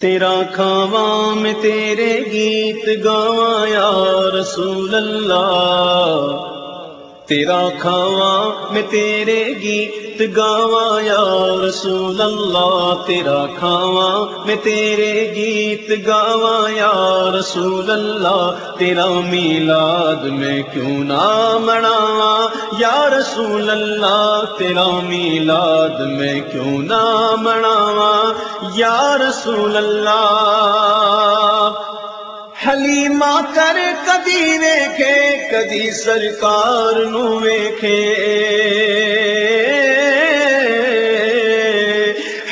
تیرا کھاواں میں تیرے گیت گاواں یا رسول اللہ۔ تیرا کھاواں میں تیرے گیت گاواں، یا رسول اللہ، تیرا کھاواں میں تیرے گیت گاواں، یا رسول اللہ، تیرا میلاد میں کیوں نہ مناواں؟ یا رسول اللہ، تیرا میلاد میں کیوں نہ مناواں؟ یا رسول اللہ حلیمہ کر کدی ویکھے کدی سرکار نو ویکھے۔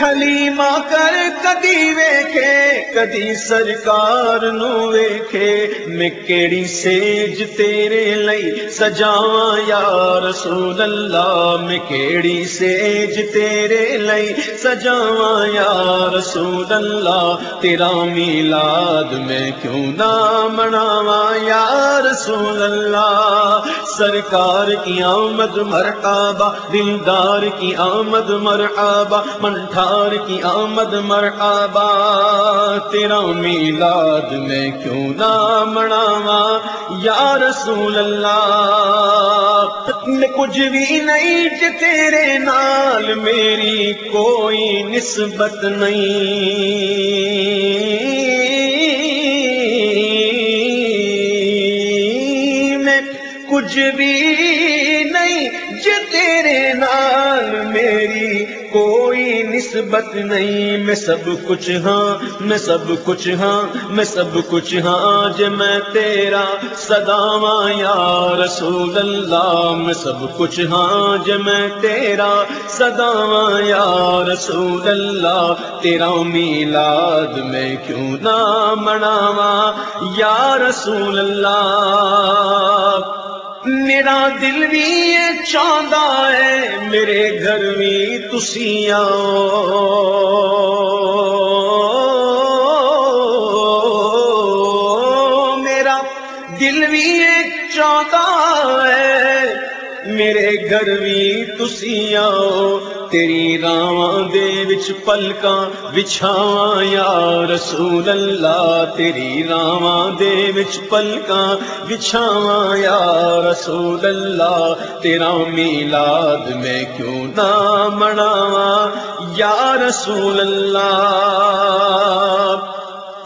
حلیمہ کر کدی ویکھے، کدی سرکار نو ویکھے میں کیڑی سیج تیرے لئی سجاواں یا رسول اللہ میں کیڑی سیج تیرے لئی سجاواں یا رسول اللہ، تیرا میلاد میں کیوں نہ مناواں یا رسول اللہ؟ سرکار کی آمد مرحبا، دلدار کی آمد مرحبا منٹھار کی آمد مرحبا، تیرا میلاد میں کیوں نہ مناواں؟ یا رسول اللہ کچھ بھی نہیں تیرے نال میری کوئی نسبت نہیں۔ میں کچھ بھی نہیں تیرے نال میری کوئی نسبت نہیں، میں سب کچھ ہاں میں سب کچھ ہاں میں سب کچھ ہاں ج میں تیرا سداواں یا رسول اللہ میں سب کچھ ہاں ج میں تیرا سداواں یا رسول اللہ تیرا میلاد میں کیوں نہ مناواں؟ یا رسول اللہ میرا دل بھی یہ چاہتا ہے، میرے گھر بھی تسی آؤ میرا دل بھی یہ چاہتا ہے میرے گھر بھی تسی آؤ، تیری راواں دے وچ پلکاں بچھاواں یا رسول اللہ تیری راواں دے وچ پلکاں بچھاواں یا رسول اللہ تیرا میلاد میں کیوں نہ مناواں یا رسول اللہ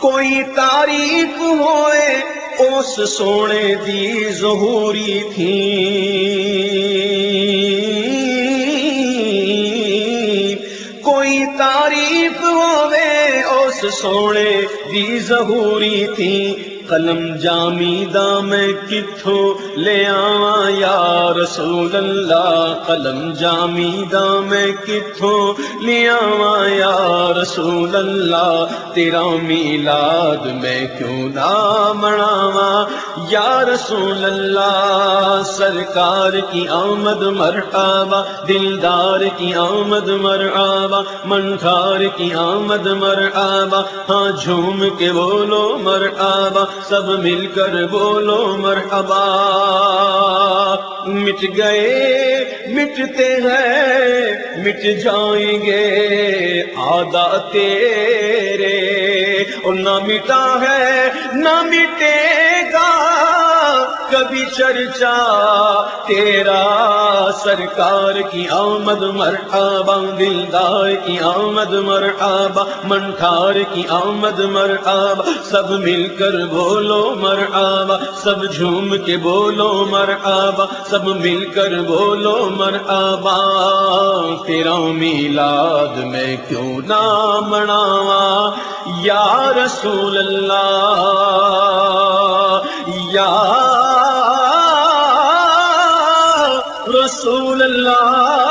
کوئی تعریف ہوئے اس سونے دی ظہوری تھی۔ کوئی تعریف ہوئے اس سونے دی ظہوری تھی۔ قلم جامی میں کتوں لے آواں یا رسول اللہ قلم جامی میں کتوں لے آواں یا رسول اللہ تیرا میلاد میں کیوں نہ مناواں یا رسول اللہ سرکار کی آمد مرحبا دلدار کی آمد مرحبا منٹھار کی آمد مرحبا ہاں جھوم کے بولو مرحبا سب مل کر بولو مرحبا۔ مٹ گئے، مٹتے ہیں، مٹ جائیں گے آدھا تیرے۔ اور نہ مٹا ہے، نہ مٹے کبھی چرچا، تیرا سرکار کی آمد مرحبا، دلدار کی آمد مرحبا، منٹھار کی آمد مرحبا، سب مل کر بولو مرحبا، سب جھوم کے بولو مرحبا، سب مل کر بولو مرحبا، تیرا میلاد میں کیوں نہ مناواں؟ یا رسول اللہ یا رسول اللہ